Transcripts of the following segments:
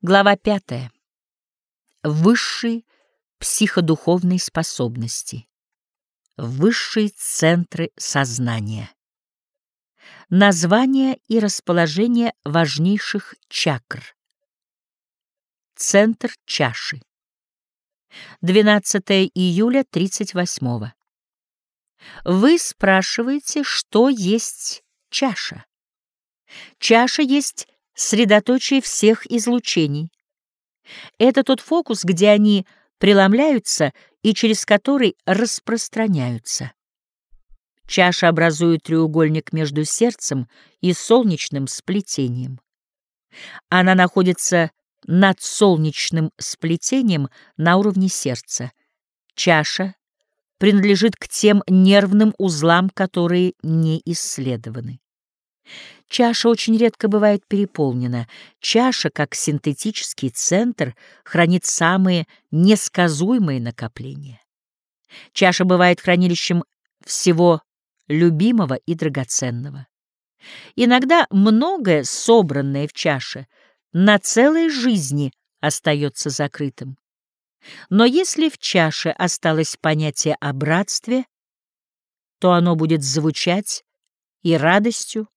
Глава пятая. Высшие психодуховные способности. Высшие центры сознания. Название и расположение важнейших чакр. Центр чаши. 12 июля 38 -го. Вы спрашиваете, что есть чаша. Чаша есть средоточие всех излучений. Это тот фокус, где они преломляются и через который распространяются. Чаша образует треугольник между сердцем и солнечным сплетением. Она находится над солнечным сплетением на уровне сердца. Чаша принадлежит к тем нервным узлам, которые не исследованы. Чаша очень редко бывает переполнена. Чаша, как синтетический центр, хранит самые несказуемые накопления. Чаша бывает хранилищем всего любимого и драгоценного. Иногда многое, собранное в чаше, на целой жизни остается закрытым. Но если в чаше осталось понятие о братстве, то оно будет звучать и радостью,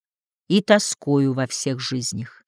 и тоскою во всех жизнях.